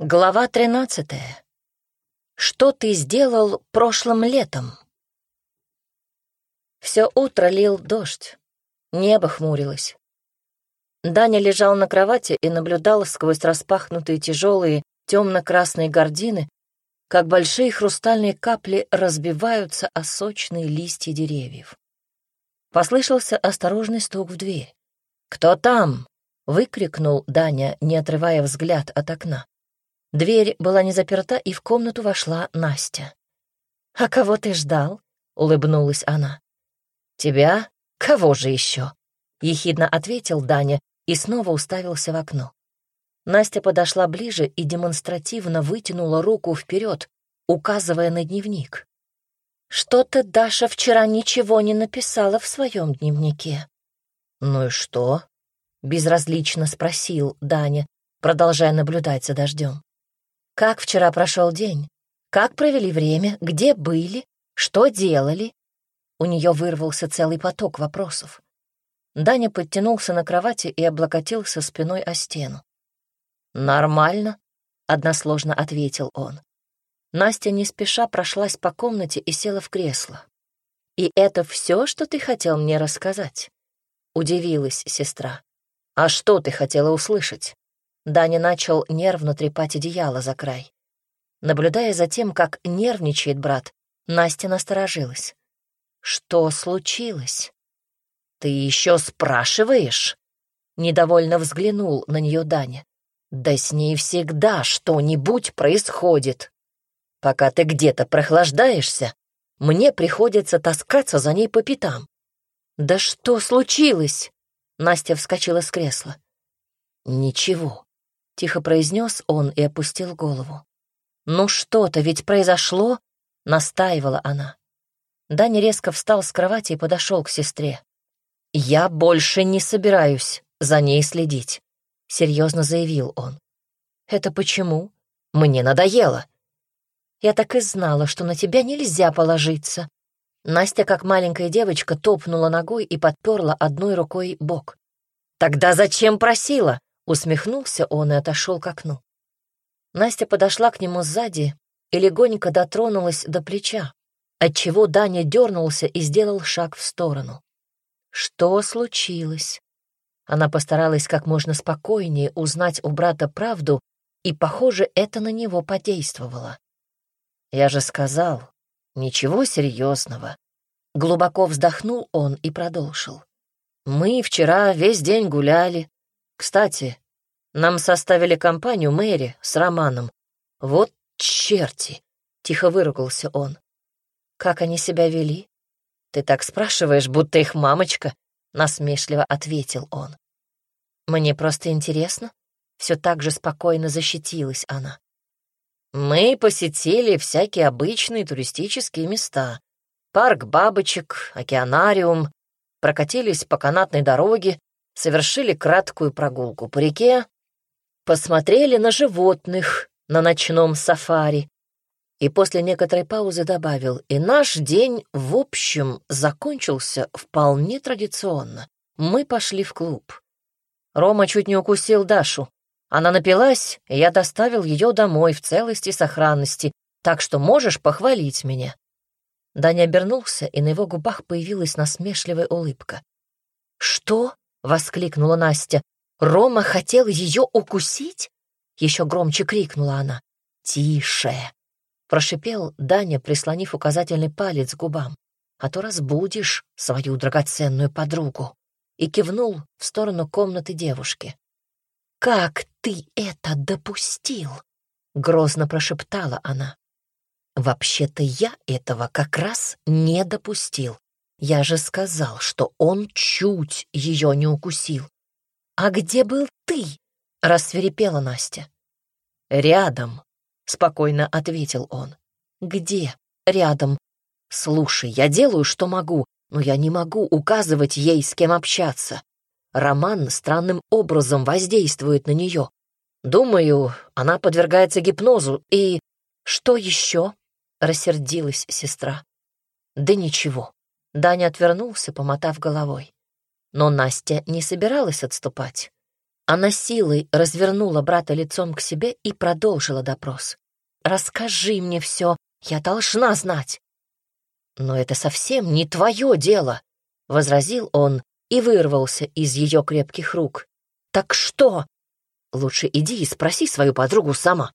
Глава тринадцатая. Что ты сделал прошлым летом? Все утро лил дождь. Небо хмурилось. Даня лежал на кровати и наблюдал сквозь распахнутые тяжелые темно-красные гардины, как большие хрустальные капли разбиваются о сочные листья деревьев. Послышался осторожный стук в дверь. «Кто там?» — выкрикнул Даня, не отрывая взгляд от окна. Дверь была не заперта, и в комнату вошла Настя. «А кого ты ждал?» — улыбнулась она. «Тебя? Кого же еще?» — ехидно ответил Даня и снова уставился в окно. Настя подошла ближе и демонстративно вытянула руку вперед, указывая на дневник. «Что-то Даша вчера ничего не написала в своем дневнике». «Ну и что?» — безразлично спросил Даня, продолжая наблюдать за дождем. Как вчера прошел день? Как провели время? Где были? Что делали? У нее вырвался целый поток вопросов. Даня подтянулся на кровати и облокотился спиной о стену. «Нормально», — односложно ответил он. Настя не спеша прошлась по комнате и села в кресло. «И это все, что ты хотел мне рассказать?» — удивилась сестра. «А что ты хотела услышать?» Даня начал нервно трепать одеяло за край. Наблюдая за тем, как нервничает брат, Настя насторожилась. «Что случилось?» «Ты еще спрашиваешь?» Недовольно взглянул на нее Даня. «Да с ней всегда что-нибудь происходит. Пока ты где-то прохлаждаешься, мне приходится таскаться за ней по пятам». «Да что случилось?» Настя вскочила с кресла. «Ничего. — тихо произнес он и опустил голову. «Ну что-то ведь произошло?» — настаивала она. Даня резко встал с кровати и подошел к сестре. «Я больше не собираюсь за ней следить», — серьезно заявил он. «Это почему? Мне надоело». «Я так и знала, что на тебя нельзя положиться». Настя, как маленькая девочка, топнула ногой и подперла одной рукой бок. «Тогда зачем просила?» Усмехнулся он и отошел к окну. Настя подошла к нему сзади и легонько дотронулась до плеча, отчего Даня дернулся и сделал шаг в сторону. Что случилось? Она постаралась как можно спокойнее узнать у брата правду, и, похоже, это на него подействовало. «Я же сказал, ничего серьезного. Глубоко вздохнул он и продолжил. «Мы вчера весь день гуляли, кстати, нам составили компанию Мэри с Романом. Вот черти!» — тихо выругался он. «Как они себя вели?» «Ты так спрашиваешь, будто их мамочка», — насмешливо ответил он. «Мне просто интересно». Все так же спокойно защитилась она. «Мы посетили всякие обычные туристические места. Парк бабочек, океанариум, прокатились по канатной дороге, совершили краткую прогулку по реке, посмотрели на животных на ночном сафари. И после некоторой паузы добавил, и наш день, в общем, закончился вполне традиционно. Мы пошли в клуб. Рома чуть не укусил Дашу. Она напилась, и я доставил ее домой в целости и сохранности, так что можешь похвалить меня. Даня обернулся, и на его губах появилась насмешливая улыбка. «Что?» — воскликнула Настя. «Рома хотел ее укусить?» Еще громче крикнула она. «Тише!» — прошипел Даня, прислонив указательный палец к губам. «А то разбудишь свою драгоценную подругу!» И кивнул в сторону комнаты девушки. «Как ты это допустил?» — грозно прошептала она. «Вообще-то я этого как раз не допустил. Я же сказал, что он чуть ее не укусил. А где был ты? Рассверепела Настя. Рядом, спокойно ответил он. Где? Рядом. Слушай, я делаю, что могу, но я не могу указывать ей, с кем общаться. Роман странным образом воздействует на нее. Думаю, она подвергается гипнозу и... Что еще? Рассердилась сестра. Да ничего. Даня отвернулся, помотав головой. Но Настя не собиралась отступать. Она силой развернула брата лицом к себе и продолжила допрос. «Расскажи мне все, я должна знать». «Но это совсем не твое дело», — возразил он и вырвался из ее крепких рук. «Так что?» «Лучше иди и спроси свою подругу сама».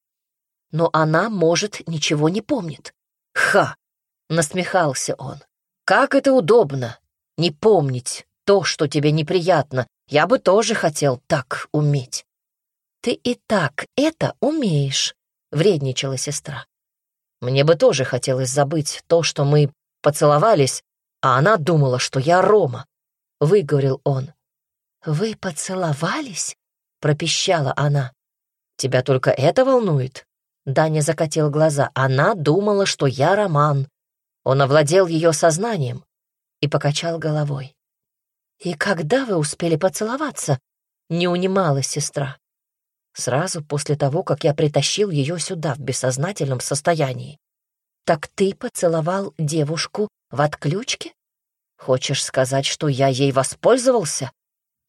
Но она, может, ничего не помнит. «Ха!» — насмехался он. «Как это удобно! Не помнить то, что тебе неприятно. Я бы тоже хотел так уметь». «Ты и так это умеешь», — вредничала сестра. «Мне бы тоже хотелось забыть то, что мы поцеловались, а она думала, что я Рома», — выговорил он. «Вы поцеловались?» — пропищала она. «Тебя только это волнует?» Даня закатил глаза. Она думала, что я Роман. Он овладел ее сознанием и покачал головой. «И когда вы успели поцеловаться?» — не унималась сестра. Сразу после того, как я притащил ее сюда в бессознательном состоянии. «Так ты поцеловал девушку в отключке? Хочешь сказать, что я ей воспользовался?»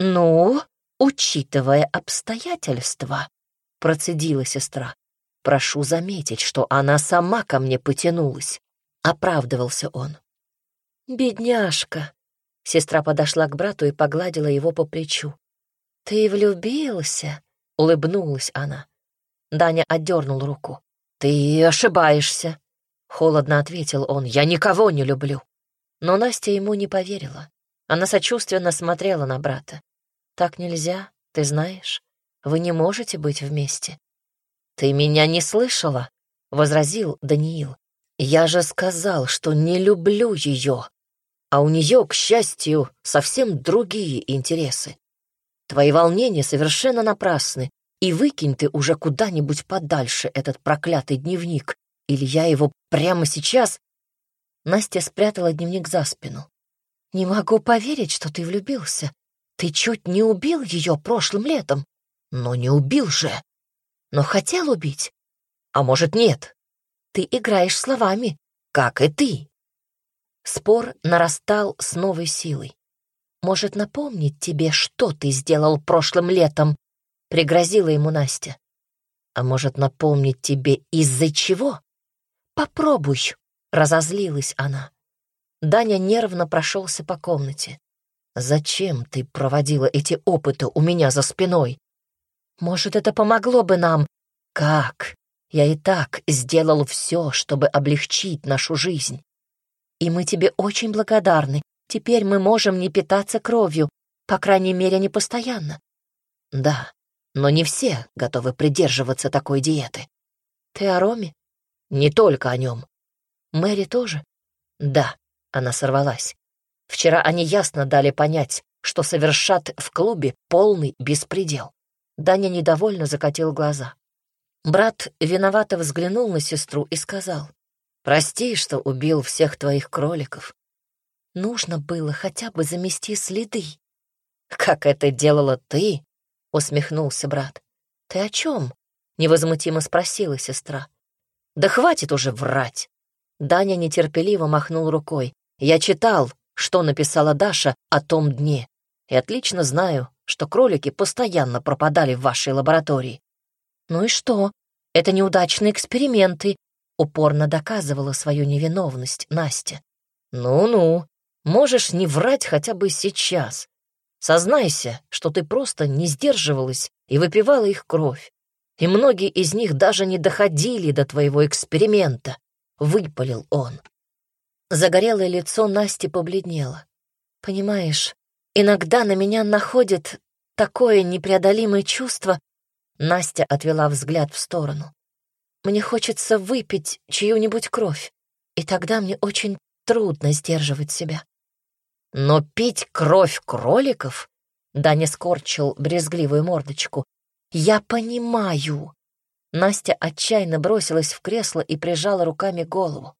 «Ну, учитывая обстоятельства», — процедила сестра. «Прошу заметить, что она сама ко мне потянулась», — оправдывался он. «Бедняжка», — сестра подошла к брату и погладила его по плечу. «Ты влюбился?» — улыбнулась она. Даня отдернул руку. «Ты ошибаешься», — холодно ответил он. «Я никого не люблю». Но Настя ему не поверила. Она сочувственно смотрела на брата. «Так нельзя, ты знаешь. Вы не можете быть вместе». «Ты меня не слышала?» — возразил Даниил. «Я же сказал, что не люблю ее, а у нее, к счастью, совсем другие интересы. Твои волнения совершенно напрасны, и выкинь ты уже куда-нибудь подальше этот проклятый дневник, или я его прямо сейчас...» Настя спрятала дневник за спину. «Не могу поверить, что ты влюбился. Ты чуть не убил ее прошлым летом. Но не убил же. Но хотел убить. А может, нет? Ты играешь словами, как и ты. Спор нарастал с новой силой. «Может, напомнить тебе, что ты сделал прошлым летом?» — пригрозила ему Настя. «А может, напомнить тебе, из-за чего?» «Попробуй», — разозлилась она. Даня нервно прошелся по комнате. «Зачем ты проводила эти опыты у меня за спиной? Может, это помогло бы нам? Как? Я и так сделал все, чтобы облегчить нашу жизнь. И мы тебе очень благодарны. Теперь мы можем не питаться кровью, по крайней мере, не постоянно. Да, но не все готовы придерживаться такой диеты. Ты о Роме? Не только о нем. Мэри тоже? Да, она сорвалась. Вчера они ясно дали понять, что совершат в клубе полный беспредел. Даня недовольно закатил глаза. Брат виновато взглянул на сестру и сказал, «Прости, что убил всех твоих кроликов. Нужно было хотя бы замести следы». «Как это делала ты?» — усмехнулся брат. «Ты о чем?» — невозмутимо спросила сестра. «Да хватит уже врать!» Даня нетерпеливо махнул рукой. «Я читал, что написала Даша о том дне, и отлично знаю, что кролики постоянно пропадали в вашей лаборатории. Ну и что? Это неудачные эксперименты, упорно доказывала свою невиновность Настя. Ну-ну, можешь не врать хотя бы сейчас. Сознайся, что ты просто не сдерживалась и выпивала их кровь. И многие из них даже не доходили до твоего эксперимента, — выпалил он. Загорелое лицо Насти побледнело. Понимаешь, Иногда на меня находит такое непреодолимое чувство. Настя отвела взгляд в сторону. Мне хочется выпить чью-нибудь кровь, и тогда мне очень трудно сдерживать себя. Но пить кровь кроликов? Даня скорчил брезгливую мордочку. Я понимаю. Настя отчаянно бросилась в кресло и прижала руками голову.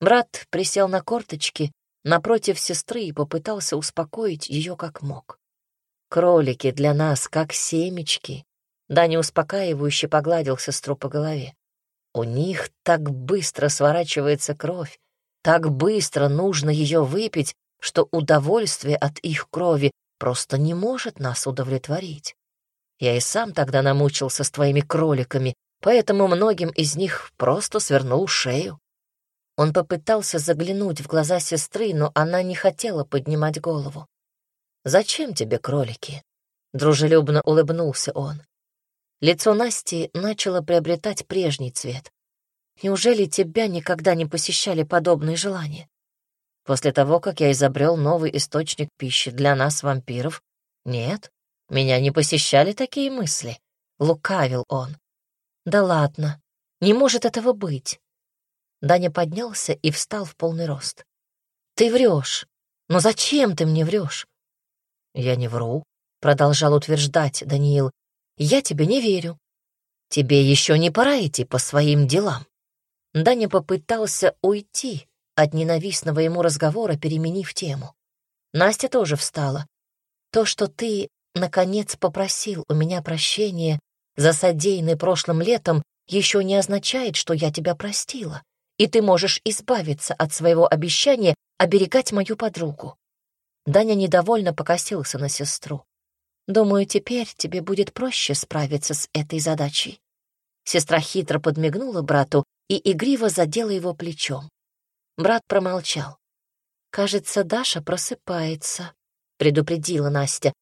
Брат присел на корточки напротив сестры и попытался успокоить ее как мог. «Кролики для нас как семечки», — Даня успокаивающе погладил сестру по голове. «У них так быстро сворачивается кровь, так быстро нужно ее выпить, что удовольствие от их крови просто не может нас удовлетворить. Я и сам тогда намучился с твоими кроликами, поэтому многим из них просто свернул шею. Он попытался заглянуть в глаза сестры, но она не хотела поднимать голову. «Зачем тебе кролики?» — дружелюбно улыбнулся он. Лицо Насти начало приобретать прежний цвет. «Неужели тебя никогда не посещали подобные желания?» После того, как я изобрел новый источник пищи для нас, вампиров, нет, меня не посещали такие мысли. Лукавил он. Да ладно, не может этого быть. Даня поднялся и встал в полный рост. Ты врешь. Но зачем ты мне врешь? Я не вру, продолжал утверждать Даниил. Я тебе не верю. Тебе еще не пора идти по своим делам. Даня попытался уйти от ненавистного ему разговора, переменив тему. Настя тоже встала. То, что ты наконец попросил у меня прощения за содеянное прошлым летом, еще не означает, что я тебя простила, и ты можешь избавиться от своего обещания оберегать мою подругу. Даня недовольно покосился на сестру. Думаю, теперь тебе будет проще справиться с этой задачей. Сестра хитро подмигнула брату и игриво задела его плечом. Брат промолчал. «Кажется, Даша просыпается», — предупредила Настя.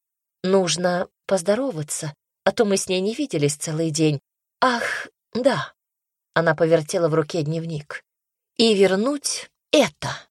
Нужно поздороваться, а то мы с ней не виделись целый день. Ах, да. Она повертела в руке дневник. И вернуть это.